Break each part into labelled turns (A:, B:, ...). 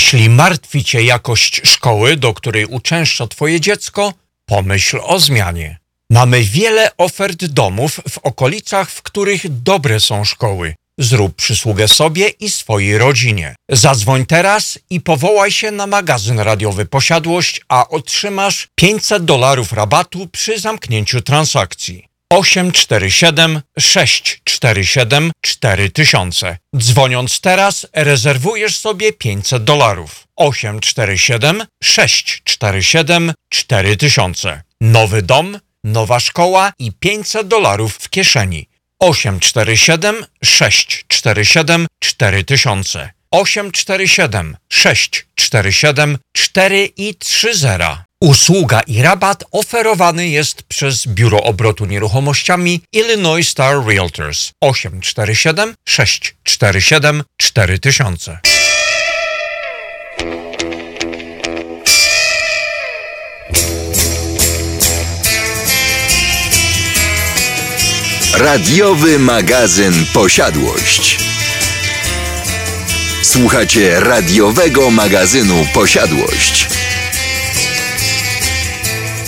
A: Jeśli martwi Cię jakość szkoły, do której uczęszcza Twoje dziecko, pomyśl o zmianie. Mamy wiele ofert domów w okolicach, w których dobre są szkoły. Zrób przysługę sobie i swojej rodzinie. Zadzwoń teraz i powołaj się na magazyn radiowy Posiadłość, a otrzymasz 500 dolarów rabatu przy zamknięciu transakcji. 847 647 4000. Dzwoniąc teraz, rezerwujesz sobie 500 dolarów. 847 647 4000. Nowy dom, nowa szkoła i 500 dolarów w kieszeni. 847 647 4000. 847 647 4 i 30. Usługa i rabat oferowany jest przez Biuro Obrotu Nieruchomościami Illinois Star Realtors 847 647 4000.
B: Radiowy magazyn Posiadłość. Słuchacie radiowego magazynu Posiadłość.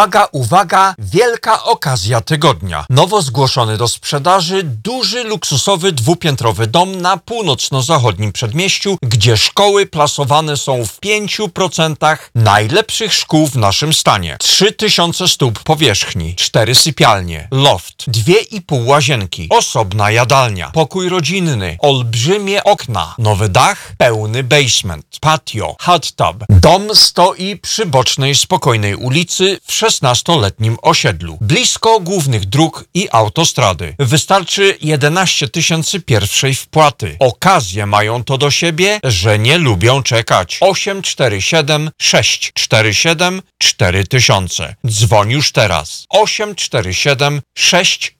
A: Uwaga, uwaga, wielka okazja tygodnia. Nowo zgłoszony do sprzedaży duży, luksusowy, dwupiętrowy dom na północno-zachodnim przedmieściu, gdzie szkoły plasowane są w 5% najlepszych szkół w naszym stanie. 3000 stóp powierzchni, 4 sypialnie, loft, 2,5 łazienki, osobna jadalnia, pokój rodzinny, olbrzymie okna, nowy dach, pełny basement, patio, hot tub. Dom stoi przy bocznej, spokojnej ulicy w 16-letnim osiedlu, blisko głównych dróg i autostrady. Wystarczy 11 tysięcy pierwszej wpłaty. Okazje mają to do siebie, że nie lubią czekać. 847 647 4000. Dzwoń już teraz. 847 647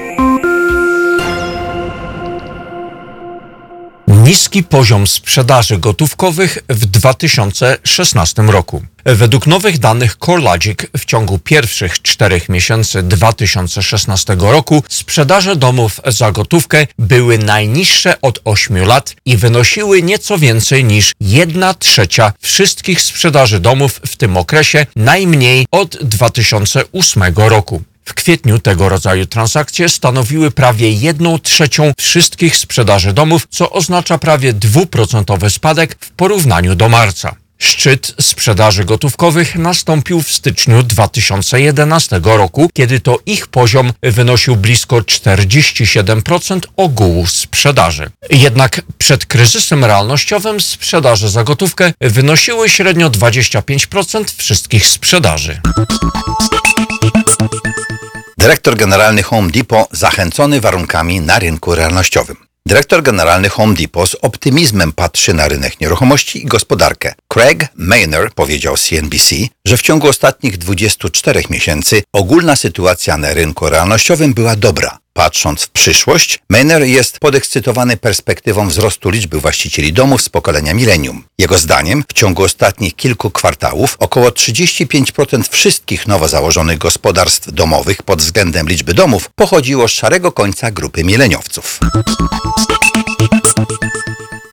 A: Niski poziom sprzedaży gotówkowych w 2016 roku. Według nowych danych CoreLogic w ciągu pierwszych czterech miesięcy 2016 roku sprzedaże domów za gotówkę były najniższe od 8 lat i wynosiły nieco więcej niż 1 trzecia wszystkich sprzedaży domów w tym okresie najmniej od 2008 roku. W kwietniu tego rodzaju transakcje stanowiły prawie 1 trzecią wszystkich sprzedaży domów, co oznacza prawie dwuprocentowy spadek w porównaniu do marca. Szczyt sprzedaży gotówkowych nastąpił w styczniu 2011 roku, kiedy to ich poziom wynosił blisko 47% ogółu sprzedaży. Jednak przed kryzysem realnościowym sprzedaże za gotówkę wynosiły średnio 25% wszystkich sprzedaży.
C: Dyrektor generalny Home Depot zachęcony warunkami na rynku realnościowym. Dyrektor generalny Home Depot z optymizmem patrzy na rynek nieruchomości i gospodarkę. Craig Maynard powiedział CNBC, że w ciągu ostatnich 24 miesięcy ogólna sytuacja na rynku realnościowym była dobra. Patrząc w przyszłość, Maynard jest podekscytowany perspektywą wzrostu liczby właścicieli domów z pokolenia milenium. Jego zdaniem w ciągu ostatnich kilku kwartałów około 35% wszystkich nowo założonych gospodarstw domowych pod względem liczby domów pochodziło z szarego końca grupy mileniowców.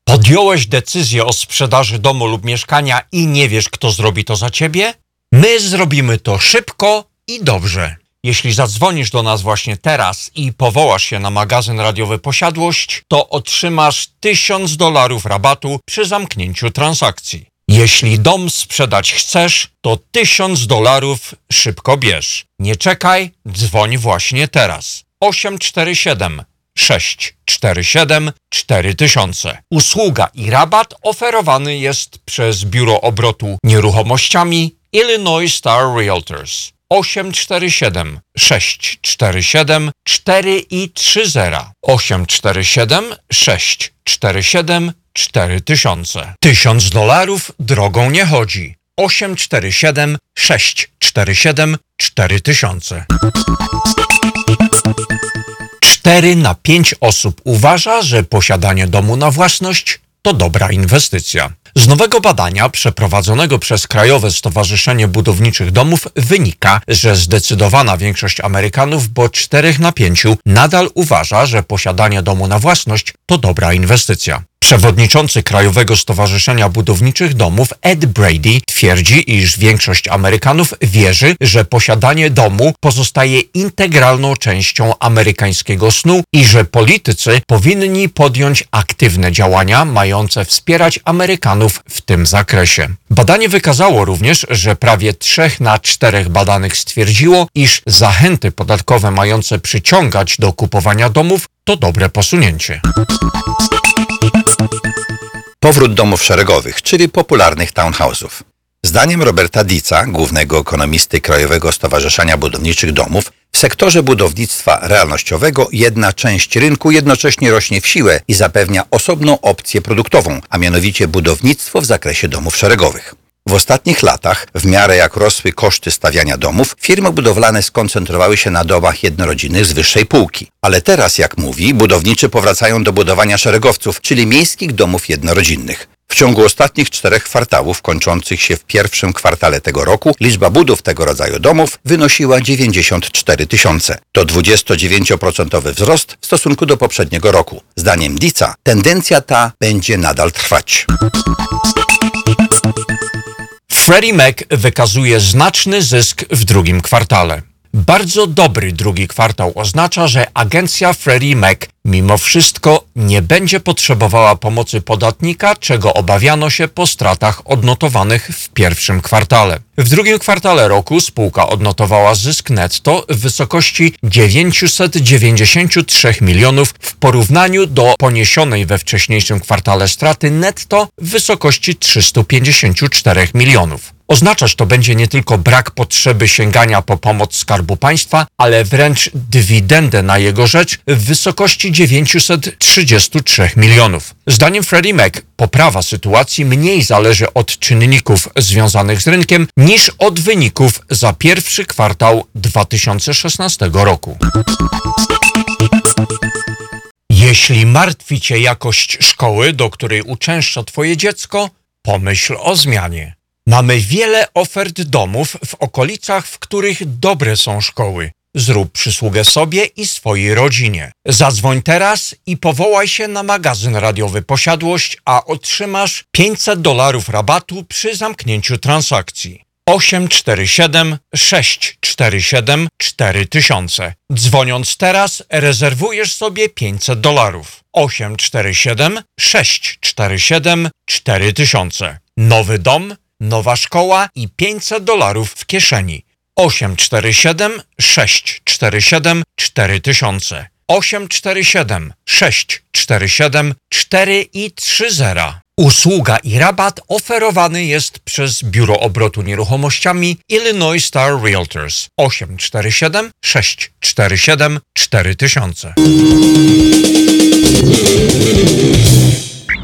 A: Podjąłeś decyzję o sprzedaży domu lub mieszkania i nie wiesz, kto zrobi to za ciebie? My zrobimy to szybko i dobrze. Jeśli zadzwonisz do nas właśnie teraz i powołasz się na magazyn radiowy Posiadłość, to otrzymasz 1000 dolarów rabatu przy zamknięciu transakcji. Jeśli dom sprzedać chcesz, to 1000 dolarów szybko bierz. Nie czekaj, dzwoń właśnie teraz. 847 647 4000. Usługa i rabat oferowany jest przez Biuro Obrotu Nieruchomościami Illinois Star Realtors. 847 647 4 i 30 847 647 4000 1000 dolarów drogą nie chodzi. 847 647 4000 4 na 5 osób uważa, że posiadanie domu na własność to dobra inwestycja. Z nowego badania przeprowadzonego przez Krajowe Stowarzyszenie Budowniczych Domów wynika, że zdecydowana większość Amerykanów, bo 4 na 5, nadal uważa, że posiadanie domu na własność to dobra inwestycja. Przewodniczący Krajowego Stowarzyszenia Budowniczych Domów Ed Brady twierdzi, iż większość Amerykanów wierzy, że posiadanie domu pozostaje integralną częścią amerykańskiego snu i że politycy powinni podjąć aktywne działania mające wspierać Amerykanów w tym zakresie. Badanie wykazało również, że prawie 3 na 4 badanych stwierdziło, iż zachęty podatkowe mające przyciągać do kupowania domów to dobre posunięcie.
C: Powrót domów szeregowych, czyli popularnych townhouse'ów. Zdaniem Roberta Dica, głównego ekonomisty Krajowego Stowarzyszenia Budowniczych Domów, w sektorze budownictwa realnościowego jedna część rynku jednocześnie rośnie w siłę i zapewnia osobną opcję produktową, a mianowicie budownictwo w zakresie domów szeregowych. W ostatnich latach, w miarę jak rosły koszty stawiania domów, firmy budowlane skoncentrowały się na domach jednorodzinnych z wyższej półki. Ale teraz, jak mówi, budowniczy powracają do budowania szeregowców, czyli miejskich domów jednorodzinnych. W ciągu ostatnich czterech kwartałów, kończących się w pierwszym kwartale tego roku, liczba budów tego rodzaju domów wynosiła 94 tysiące. To 29% wzrost w stosunku do poprzedniego roku. Zdaniem Dica tendencja ta będzie nadal trwać.
A: Freddie Mac wykazuje znaczny zysk w drugim kwartale. Bardzo dobry drugi kwartał oznacza, że agencja Freddie Mac mimo wszystko nie będzie potrzebowała pomocy podatnika, czego obawiano się po stratach odnotowanych w pierwszym kwartale. W drugim kwartale roku spółka odnotowała zysk netto w wysokości 993 milionów w porównaniu do poniesionej we wcześniejszym kwartale straty netto w wysokości 354 milionów. Oznaczać to będzie nie tylko brak potrzeby sięgania po pomoc Skarbu Państwa, ale wręcz dywidendę na jego rzecz w wysokości 933 milionów. Zdaniem Freddie Mac poprawa sytuacji mniej zależy od czynników związanych z rynkiem niż od wyników za pierwszy kwartał 2016 roku. Jeśli martwi Cię jakość szkoły, do której uczęszcza Twoje dziecko, pomyśl o zmianie. Mamy wiele ofert domów w okolicach, w których dobre są szkoły. Zrób przysługę sobie i swojej rodzinie. Zadzwoń teraz i powołaj się na magazyn radiowy Posiadłość, a otrzymasz 500 dolarów rabatu przy zamknięciu transakcji. 847 647 4000. Dzwoniąc teraz, rezerwujesz sobie 500 dolarów. 847 647 4000. Nowy dom, nowa szkoła i 500 dolarów w kieszeni. 847 647 4000. 847 647 4 i 30. Usługa i rabat oferowany jest przez Biuro Obrotu Nieruchomościami Illinois Star Realtors 847 647 4000.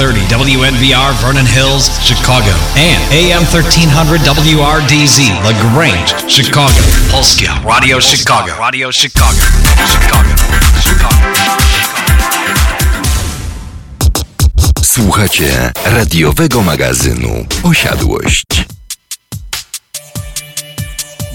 D: AM 1030 WNVR Vernon Hills, Chicago. And AM 1300 WRDZ LaGrange, Chicago. Polskia Radio Chicago. Radio Chicago. Chicago. Chicago.
B: Słuchacie radiowego magazynu Osiadłość.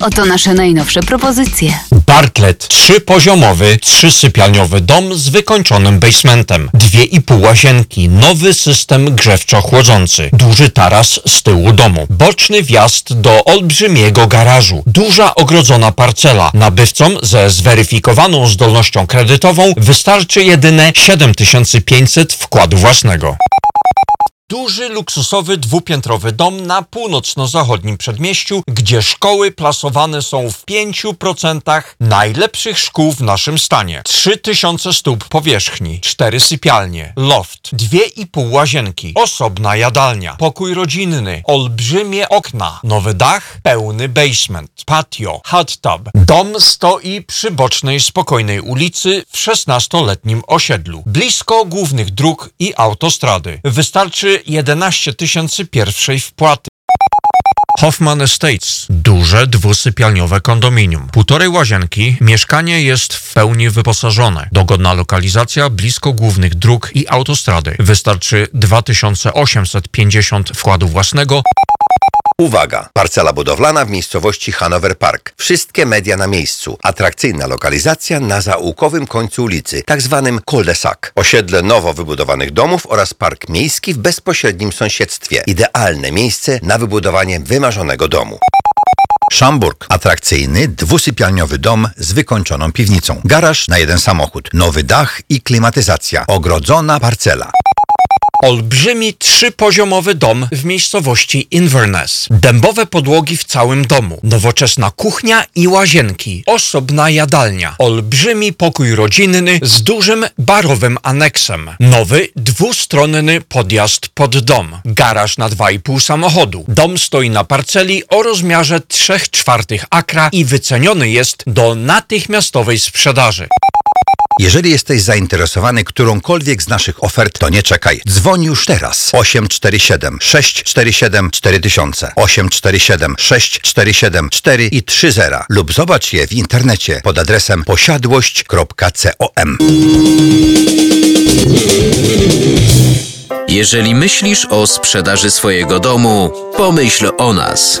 E: Oto nasze najnowsze propozycje.
A: Bartlett trzypoziomowy, trzysypialniowy dom z wykończonym basementem, dwie i pół łazienki, nowy system grzewczo-chłodzący, duży taras z tyłu domu, boczny wjazd do olbrzymiego garażu, duża ogrodzona parcela. Nabywcom ze zweryfikowaną zdolnością kredytową wystarczy jedyne 7500 wkładu własnego. Duży, luksusowy, dwupiętrowy dom na północno-zachodnim przedmieściu, gdzie szkoły plasowane są w 5% najlepszych szkół w naszym stanie. 3000 stóp powierzchni, 4 sypialnie, loft, 2,5 łazienki, osobna jadalnia, pokój rodzinny, olbrzymie okna, nowy dach, pełny basement, patio, hot tub. Dom stoi przy bocznej, spokojnej ulicy w 16-letnim osiedlu, blisko głównych dróg i autostrady. Wystarczy 11 tysięcy pierwszej wpłaty. Hoffman Estates. Duże, dwusypialniowe kondominium. Półtorej łazienki, mieszkanie jest w pełni wyposażone. Dogodna lokalizacja, blisko głównych dróg i autostrady. Wystarczy 2850 wkładu własnego.
C: Uwaga! Parcela budowlana w miejscowości Hanover Park. Wszystkie media na miejscu. Atrakcyjna lokalizacja na zaułkowym końcu ulicy, tak zwanym cul-de-sac. Osiedle nowo wybudowanych domów oraz park miejski w bezpośrednim sąsiedztwie. Idealne miejsce na wybudowanie wymarzonego domu. Szamburg. Atrakcyjny, dwusypialniowy dom z wykończoną piwnicą. Garaż na jeden samochód. Nowy dach i klimatyzacja. Ogrodzona parcela.
A: Olbrzymi trzypoziomowy dom w miejscowości Inverness. Dębowe podłogi w całym domu. Nowoczesna kuchnia i łazienki. Osobna jadalnia. Olbrzymi pokój rodzinny z dużym barowym aneksem. Nowy dwustronny podjazd pod dom. Garaż na 2,5 samochodu. Dom stoi na parceli o rozmiarze 3 czwartych akra i wyceniony jest do natychmiastowej sprzedaży.
C: Jeżeli jesteś zainteresowany którąkolwiek z naszych ofert, to nie czekaj. Dzwoń już teraz. 847 647 4000 847 647 4 i 30 lub zobacz je w internecie pod adresem posiadłość.com.
F: Jeżeli myślisz o sprzedaży swojego domu, pomyśl o nas.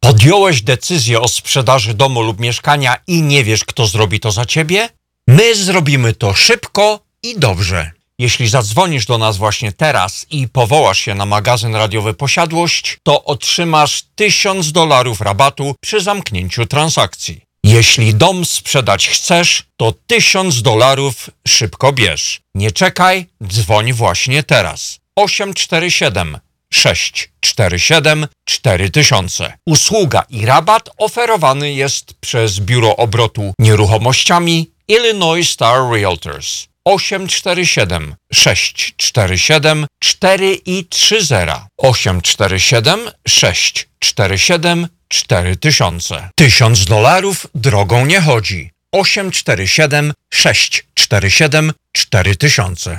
A: Podjąłeś decyzję o sprzedaży domu lub mieszkania i nie wiesz, kto zrobi to za ciebie? My zrobimy to szybko i dobrze. Jeśli zadzwonisz do nas właśnie teraz i powołasz się na magazyn radiowy Posiadłość, to otrzymasz 1000 dolarów rabatu przy zamknięciu transakcji. Jeśli dom sprzedać chcesz, to 1000 dolarów szybko bierz. Nie czekaj, dzwoń właśnie teraz. 847 647 4000. Usługa i rabat oferowany jest przez Biuro Obrotu Nieruchomościami Illinois Star Realtors 847 647 4 i 30 847 647 4000. 1000 dolarów drogą nie chodzi. 847 647 4000.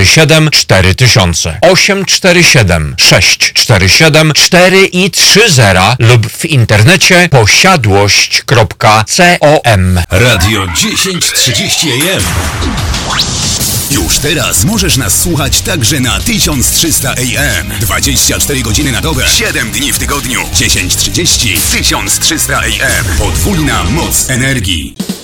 A: 4000 847 647 4 i 30 lub w internecie posiadłość.com
G: Radio 1030 AM. Już teraz możesz nas słuchać także na 1300 AM. 24 godziny na dobę, 7 dni w tygodniu. 1030 1300 AM. Podwójna moc energii.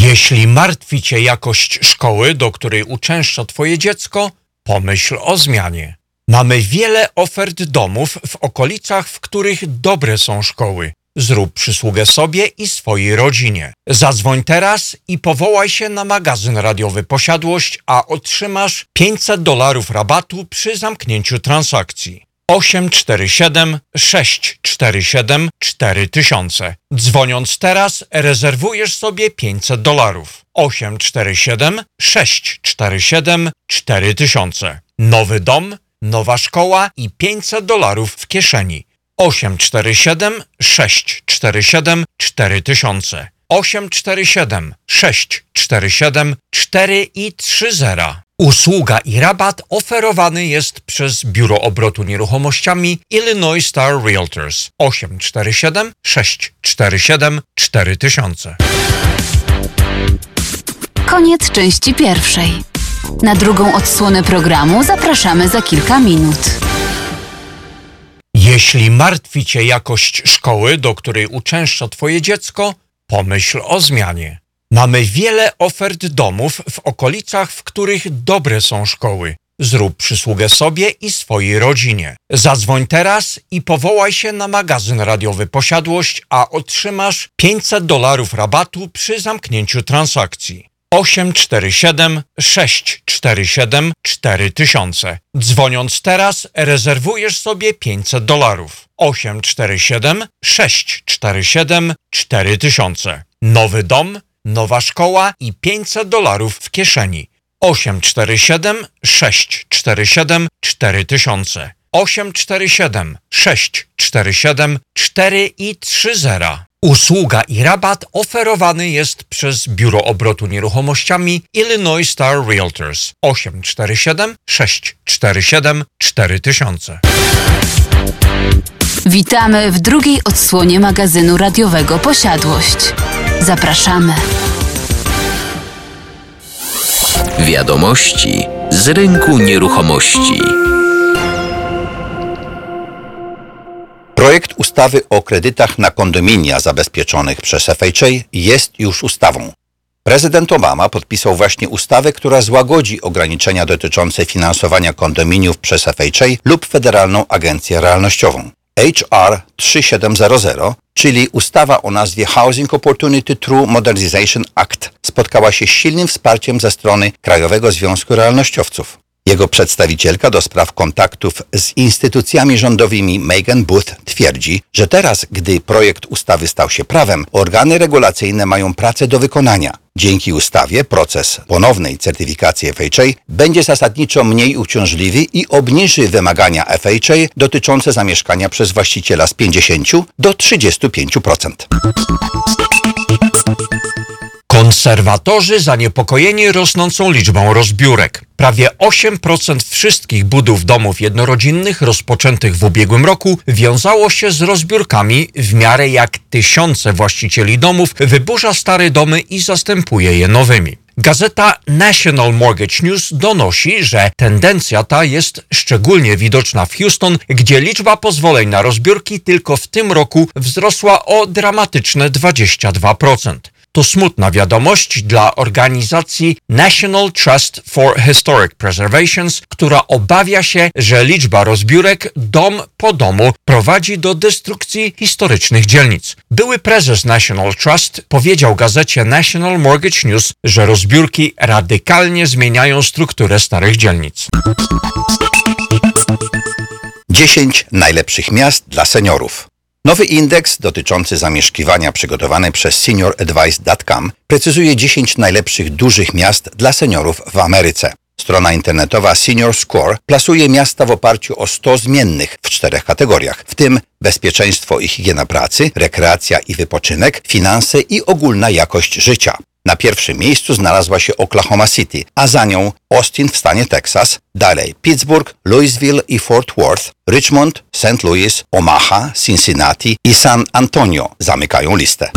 A: Jeśli martwi Cię jakość szkoły, do której uczęszcza Twoje dziecko, pomyśl o zmianie. Mamy wiele ofert domów w okolicach, w których dobre są szkoły. Zrób przysługę sobie i swojej rodzinie. Zadzwoń teraz i powołaj się na magazyn radiowy Posiadłość, a otrzymasz 500 dolarów rabatu przy zamknięciu transakcji. 847 647 4000. Dzwoniąc teraz, rezerwujesz sobie 500 dolarów. 847 647 4000. Nowy dom, nowa szkoła i 500 dolarów w kieszeni. 847 647 4000 847 647 4 i 30. Usługa i rabat oferowany jest przez Biuro Obrotu Nieruchomościami Illinois Star Realtors 847 647 4000.
E: Koniec części pierwszej. Na drugą odsłonę programu zapraszamy za kilka minut.
A: Jeśli martwi Cię jakość szkoły, do której uczęszcza Twoje dziecko, pomyśl o zmianie. Mamy wiele ofert domów w okolicach, w których dobre są szkoły. Zrób przysługę sobie i swojej rodzinie. Zadzwoń teraz i powołaj się na magazyn radiowy Posiadłość, a otrzymasz 500 dolarów rabatu przy zamknięciu transakcji. 847 647 4000. Dzwoniąc teraz rezerwujesz sobie 500 dolarów. 847 647 4000. Nowy dom, nowa szkoła i 500 dolarów w kieszeni. 847 647 4000. 847 647 4 i 30. Usługa i rabat oferowany jest przez Biuro Obrotu Nieruchomościami Illinois Star Realtors 847 647 4000.
E: Witamy w drugiej odsłonie magazynu radiowego Posiadłość. Zapraszamy.
F: Wiadomości z rynku nieruchomości.
C: Projekt ustawy o kredytach na kondominia zabezpieczonych przez FHA jest już ustawą. Prezydent Obama podpisał właśnie ustawę, która złagodzi ograniczenia dotyczące finansowania kondominiów przez FHA lub Federalną Agencję Realnościową. HR 3700, czyli ustawa o nazwie Housing Opportunity Through Modernization Act, spotkała się z silnym wsparciem ze strony Krajowego Związku Realnościowców. Jego przedstawicielka do spraw kontaktów z instytucjami rządowymi Megan Booth twierdzi, że teraz, gdy projekt ustawy stał się prawem, organy regulacyjne mają pracę do wykonania. Dzięki ustawie proces ponownej certyfikacji FHA będzie zasadniczo mniej uciążliwy i obniży wymagania FHA dotyczące zamieszkania przez właściciela z 50 do 35%.
A: Konserwatorzy zaniepokojeni rosnącą liczbą rozbiórek. Prawie 8% wszystkich budów domów jednorodzinnych rozpoczętych w ubiegłym roku wiązało się z rozbiórkami, w miarę jak tysiące właścicieli domów wyburza stare domy i zastępuje je nowymi. Gazeta National Mortgage News donosi, że tendencja ta jest szczególnie widoczna w Houston, gdzie liczba pozwoleń na rozbiórki tylko w tym roku wzrosła o dramatyczne 22%. To smutna wiadomość dla organizacji National Trust for Historic Preservations, która obawia się, że liczba rozbiórek dom po domu prowadzi do destrukcji historycznych dzielnic. Były prezes National Trust powiedział gazecie National Mortgage News, że rozbiórki radykalnie zmieniają strukturę starych dzielnic.
C: 10 najlepszych miast dla seniorów. Nowy indeks dotyczący zamieszkiwania przygotowany przez senioradvice.com precyzuje 10 najlepszych dużych miast dla seniorów w Ameryce. Strona internetowa Senior Score plasuje miasta w oparciu o 100 zmiennych w czterech kategoriach, w tym bezpieczeństwo i higiena pracy, rekreacja i wypoczynek, finanse i ogólna jakość życia. Na pierwszym miejscu znalazła się Oklahoma City, a za nią Austin w stanie Texas, dalej Pittsburgh, Louisville i Fort Worth, Richmond, St. Louis, Omaha, Cincinnati i San Antonio zamykają listę.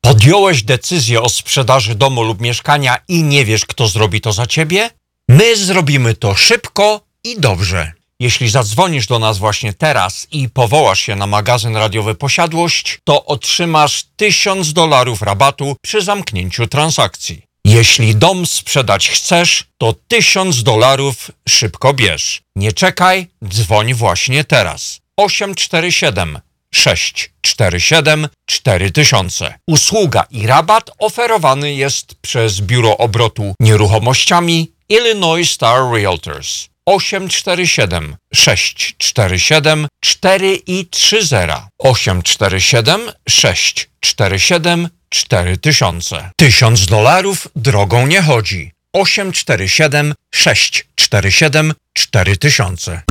A: Podjąłeś decyzję o sprzedaży domu lub mieszkania i nie wiesz, kto zrobi to za ciebie? My zrobimy to szybko i dobrze. Jeśli zadzwonisz do nas właśnie teraz i powołasz się na magazyn radiowy Posiadłość, to otrzymasz 1000 dolarów rabatu przy zamknięciu transakcji. Jeśli dom sprzedać chcesz, to 1000 dolarów szybko bierz. Nie czekaj, dzwoń właśnie teraz. 847 647 4000. Usługa i rabat oferowany jest przez Biuro Obrotu Nieruchomościami Illinois Star Realtors. 847 647 4 i 30 847 647 4000 1000 dolarów drogą nie chodzi 847 647 847 4000.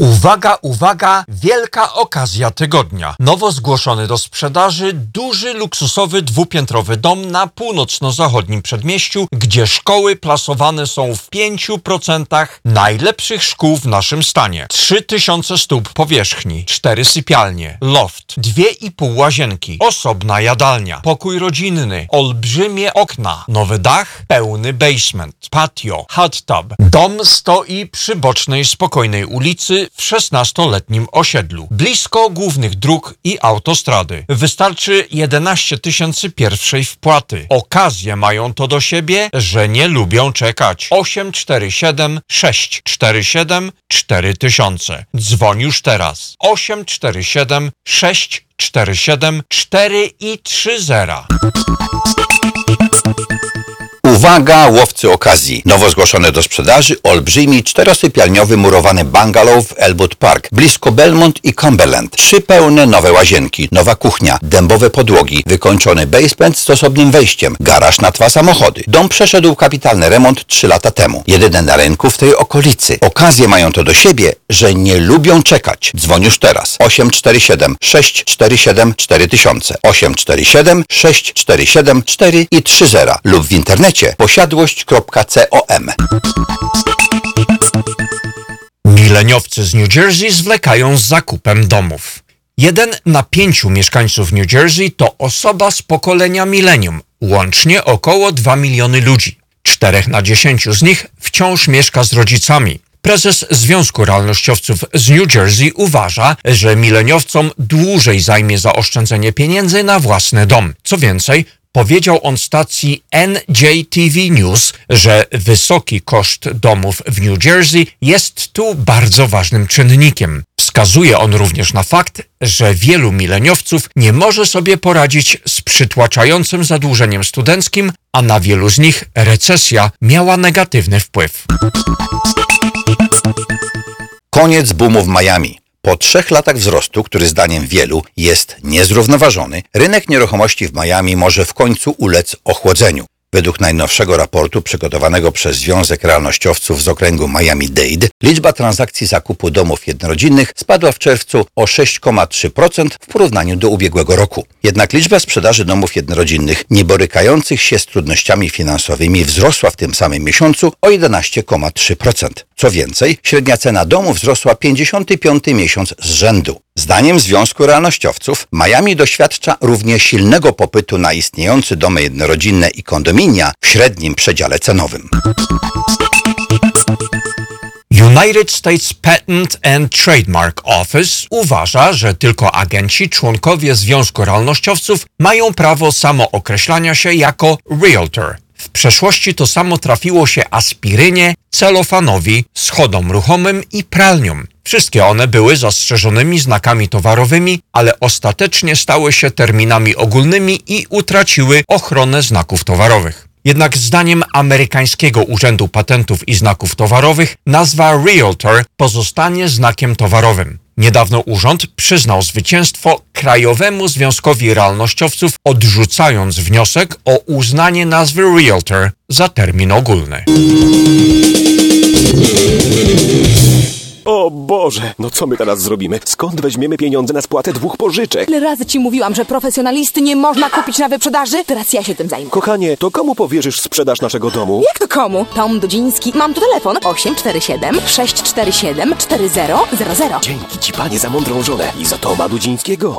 A: Uwaga, uwaga, wielka okazja tygodnia. Nowo zgłoszony do sprzedaży duży, luksusowy, dwupiętrowy dom na północno-zachodnim przedmieściu, gdzie szkoły plasowane są w 5% najlepszych szkół w naszym stanie. 3000 stóp powierzchni, 4 sypialnie, loft, 2,5 łazienki, osobna jadalnia, pokój rodzinny, olbrzymie okna, nowy dach, pełny basement, patio, hot tub. Dom stoi przy bocznej, spokojnej ulicy w 16-letnim osiedlu, blisko głównych dróg i autostrady. Wystarczy 11 tysięcy pierwszej wpłaty. Okazje mają to do siebie, że nie lubią czekać. 847 647 4000. Dzwoń już teraz. 847 647 4 i 30.
C: Uwaga, łowcy okazji. Nowo zgłoszony do sprzedaży olbrzymi czterosypialniowy murowany bungalow w Elwood Park, blisko Belmont i Cumberland. Trzy pełne nowe łazienki, nowa kuchnia, dębowe podłogi, wykończony basement z osobnym wejściem, garaż na dwa samochody. Dom przeszedł kapitalny remont trzy lata temu. Jedyny na rynku w tej okolicy. Okazje mają to do siebie, że nie lubią czekać. Dzwoń już teraz. 847 647 4000 847 647 4 i 30 lub w internecie posiadłość.com.
A: Mileniowcy z New Jersey zwlekają z zakupem domów. Jeden na pięciu mieszkańców New Jersey to osoba z pokolenia milenium, łącznie około 2 miliony ludzi. Czterech na dziesięciu z nich wciąż mieszka z rodzicami. Prezes Związku Realnościowców z New Jersey uważa, że mileniowcom dłużej zajmie zaoszczędzenie pieniędzy na własny dom. Co więcej, Powiedział on stacji NJTV News, że wysoki koszt domów w New Jersey jest tu bardzo ważnym czynnikiem. Wskazuje on również na fakt, że wielu mileniowców nie może sobie poradzić z przytłaczającym zadłużeniem studenckim, a na wielu z nich recesja miała negatywny wpływ.
C: Koniec boomu w Miami. Po trzech latach wzrostu, który zdaniem wielu jest niezrównoważony, rynek nieruchomości w Miami może w końcu ulec ochłodzeniu. Według najnowszego raportu przygotowanego przez Związek Realnościowców z okręgu Miami-Dade, liczba transakcji zakupu domów jednorodzinnych spadła w czerwcu o 6,3% w porównaniu do ubiegłego roku. Jednak liczba sprzedaży domów jednorodzinnych nie borykających się z trudnościami finansowymi wzrosła w tym samym miesiącu o 11,3%. Co więcej, średnia cena domu wzrosła 55 miesiąc z rzędu. Zdaniem Związku Realnościowców, Miami doświadcza równie silnego popytu na istniejące domy jednorodzinne i kondominia w średnim przedziale cenowym.
A: United States Patent and Trademark Office uważa, że tylko agenci członkowie Związku Realnościowców mają prawo samookreślania się jako realtor. W przeszłości to samo trafiło się aspirynie, celofanowi, schodom ruchomym i pralniom. Wszystkie one były zastrzeżonymi znakami towarowymi, ale ostatecznie stały się terminami ogólnymi i utraciły ochronę znaków towarowych. Jednak zdaniem amerykańskiego Urzędu Patentów i Znaków Towarowych nazwa Realtor pozostanie znakiem towarowym. Niedawno urząd przyznał zwycięstwo Krajowemu Związkowi Realnościowców, odrzucając wniosek o uznanie nazwy Realtor za termin ogólny.
H: O Boże, no co my teraz zrobimy? Skąd weźmiemy pieniądze na spłatę dwóch pożyczek?
I: Ile razy ci mówiłam, że profesjonalisty nie można kupić na wyprzedaży? Teraz ja się tym zajmę.
H: Kochanie, to komu powierzysz sprzedaż naszego domu?
I: Jak to komu? Tom Dudziński. Mam tu telefon 847 647 4000.
H: Dzięki ci, panie, za mądrą żonę i za Toma Dudzińskiego.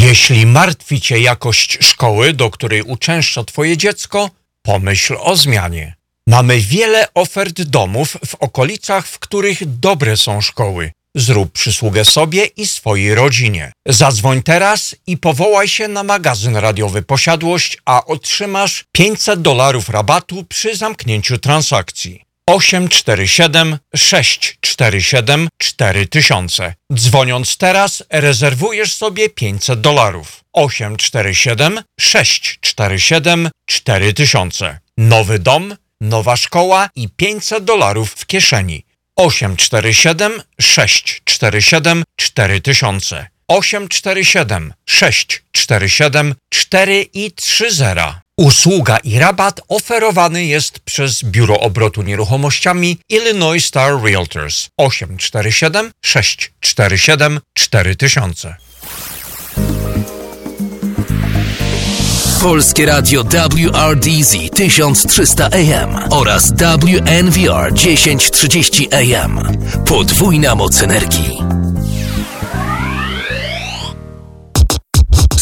A: Jeśli martwi Cię jakość szkoły, do której uczęszcza Twoje dziecko, pomyśl o zmianie. Mamy wiele ofert domów w okolicach, w których dobre są szkoły. Zrób przysługę sobie i swojej rodzinie. Zadzwoń teraz i powołaj się na magazyn radiowy Posiadłość, a otrzymasz 500 dolarów rabatu przy zamknięciu transakcji. 847 647 4000. Dzwoniąc teraz, rezerwujesz sobie 500 dolarów. 847 647 4000. Nowy dom, nowa szkoła i 500 dolarów w kieszeni. 847 647 4000. 847 647 4 i 30. Usługa i rabat oferowany jest przez Biuro Obrotu Nieruchomościami Illinois Star Realtors 847 647 4000.
F: Polskie Radio WRDZ 1300 AM oraz WNVR 1030 AM. Podwójna moc energii.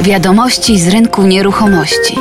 E: Wiadomości z rynku nieruchomości.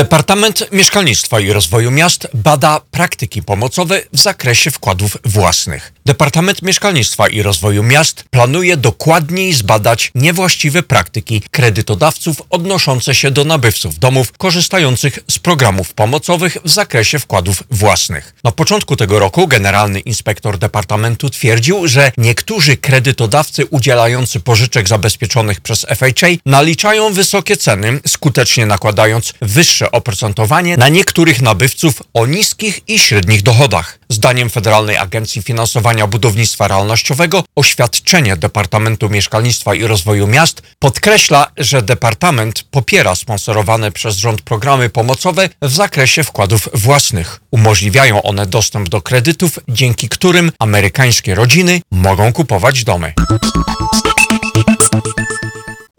A: Departament Mieszkalnictwa i Rozwoju Miast bada praktyki pomocowe w zakresie wkładów własnych. Departament Mieszkalnictwa i Rozwoju Miast planuje dokładniej zbadać niewłaściwe praktyki kredytodawców odnoszące się do nabywców domów korzystających z programów pomocowych w zakresie wkładów własnych. Na początku tego roku generalny inspektor departamentu twierdził, że niektórzy kredytodawcy udzielający pożyczek zabezpieczonych przez FHA naliczają wysokie ceny, skutecznie nakładając wyższe oprocentowanie na niektórych nabywców o niskich i średnich dochodach. Zdaniem Federalnej Agencji Finansowania Budownictwa Realnościowego oświadczenie Departamentu Mieszkalnictwa i Rozwoju Miast podkreśla, że Departament popiera sponsorowane przez rząd programy pomocowe w zakresie wkładów własnych. Umożliwiają one dostęp do kredytów, dzięki którym amerykańskie rodziny mogą kupować domy.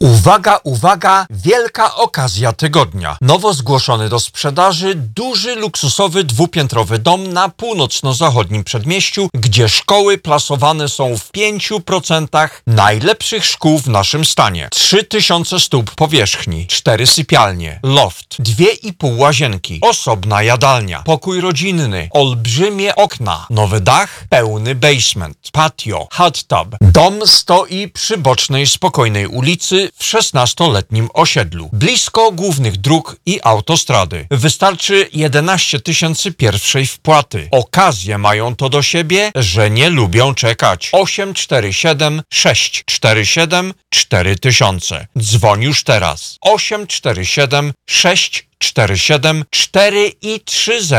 A: Uwaga, uwaga, wielka okazja tygodnia. Nowo zgłoszony do sprzedaży duży, luksusowy, dwupiętrowy dom na północno-zachodnim przedmieściu, gdzie szkoły plasowane są w 5% najlepszych szkół w naszym stanie. 3000 stóp powierzchni, 4 sypialnie, loft, 2,5 łazienki, osobna jadalnia, pokój rodzinny, olbrzymie okna, nowy dach, pełny basement, patio, hot tub. Dom stoi przy bocznej, spokojnej ulicy w 16-letnim osiedlu, blisko głównych dróg i autostrady. Wystarczy 11 tysięcy pierwszej wpłaty. Okazje mają to do siebie, że nie lubią czekać. 847 647 4000. Dzwoń już teraz. 847 647 4 i 30.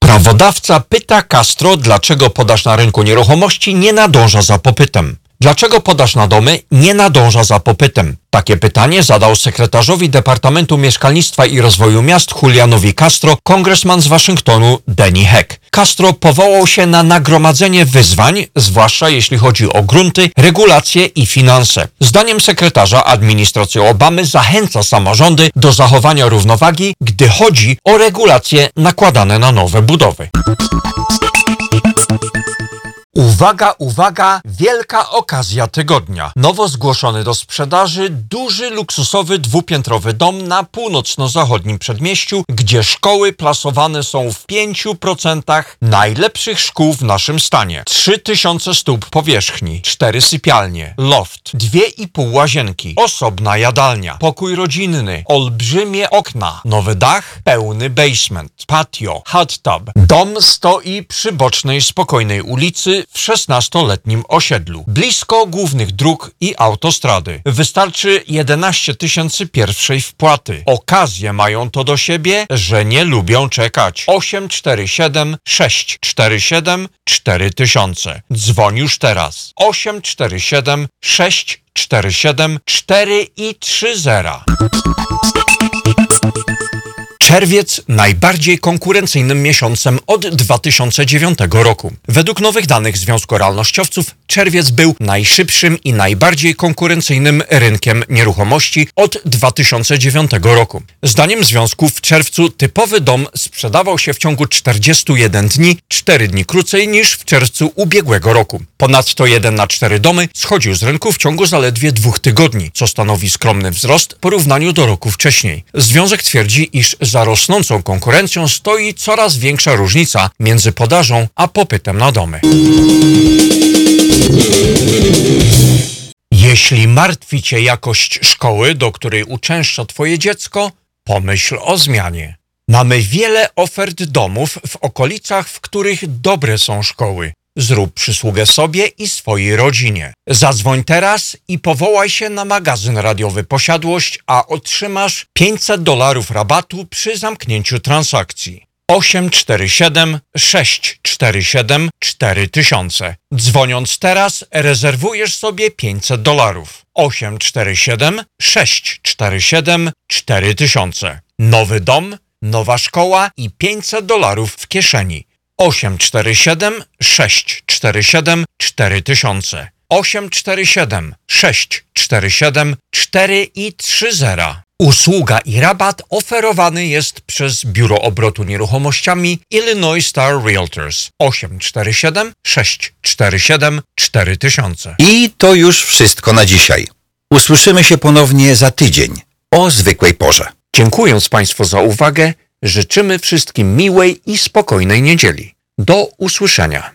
A: Prawodawca pyta Castro, dlaczego podaż na rynku nieruchomości nie nadąża za popytem. Dlaczego podaż na domy nie nadąża za popytem? Takie pytanie zadał sekretarzowi Departamentu Mieszkalnictwa i Rozwoju Miast Julianowi Castro kongresman z Waszyngtonu Denny Heck. Castro powołał się na nagromadzenie wyzwań, zwłaszcza jeśli chodzi o grunty, regulacje i finanse. Zdaniem sekretarza administracja Obamy zachęca samorządy do zachowania równowagi, gdy chodzi o regulacje nakładane na nowe budowy. Uwaga, uwaga, wielka okazja tygodnia. Nowo zgłoszony do sprzedaży duży, luksusowy, dwupiętrowy dom na północno-zachodnim przedmieściu, gdzie szkoły plasowane są w 5% najlepszych szkół w naszym stanie. 3000 stóp powierzchni, 4 sypialnie, loft, 2,5 łazienki, osobna jadalnia, pokój rodzinny, olbrzymie okna, nowy dach, pełny basement, patio, hot tub. Dom stoi przy bocznej, spokojnej ulicy w 16-letnim osiedlu, blisko głównych dróg i autostrady. Wystarczy 11 tysięcy pierwszej wpłaty. Okazje mają to do siebie, że nie lubią czekać. 847 647 4000. Dzwoń już teraz. 847 647 4 i 30. Czerwiec najbardziej konkurencyjnym miesiącem od 2009 roku. Według nowych danych Związku Realnościowców czerwiec był najszybszym i najbardziej konkurencyjnym rynkiem nieruchomości od 2009 roku. Zdaniem związku w czerwcu typowy dom sprzedawał się w ciągu 41 dni, 4 dni krócej niż w czerwcu ubiegłego roku. Ponadto 1 na 4 domy schodził z rynku w ciągu zaledwie dwóch tygodni, co stanowi skromny wzrost w porównaniu do roku wcześniej. Związek twierdzi, iż za rosnącą konkurencją stoi coraz większa różnica między podażą a popytem na domy. Jeśli martwi Cię jakość szkoły, do której uczęszcza Twoje dziecko, pomyśl o zmianie. Mamy wiele ofert domów w okolicach, w których dobre są szkoły. Zrób przysługę sobie i swojej rodzinie. Zadzwoń teraz i powołaj się na magazyn radiowy Posiadłość, a otrzymasz 500 dolarów rabatu przy zamknięciu transakcji. 847 647 4000. Dzwoniąc teraz, rezerwujesz sobie 500 dolarów. 847 647 4000. Nowy dom, nowa szkoła i 500 dolarów w kieszeni. 847 647 4000. 847 647 4 i 30. Usługa i rabat oferowany jest przez Biuro Obrotu Nieruchomościami Illinois Star Realtors 847 647 4000.
C: I to już wszystko na dzisiaj. Usłyszymy się ponownie za tydzień o zwykłej porze.
A: Dziękując Państwu za uwagę, życzymy wszystkim miłej i spokojnej niedzieli. Do usłyszenia.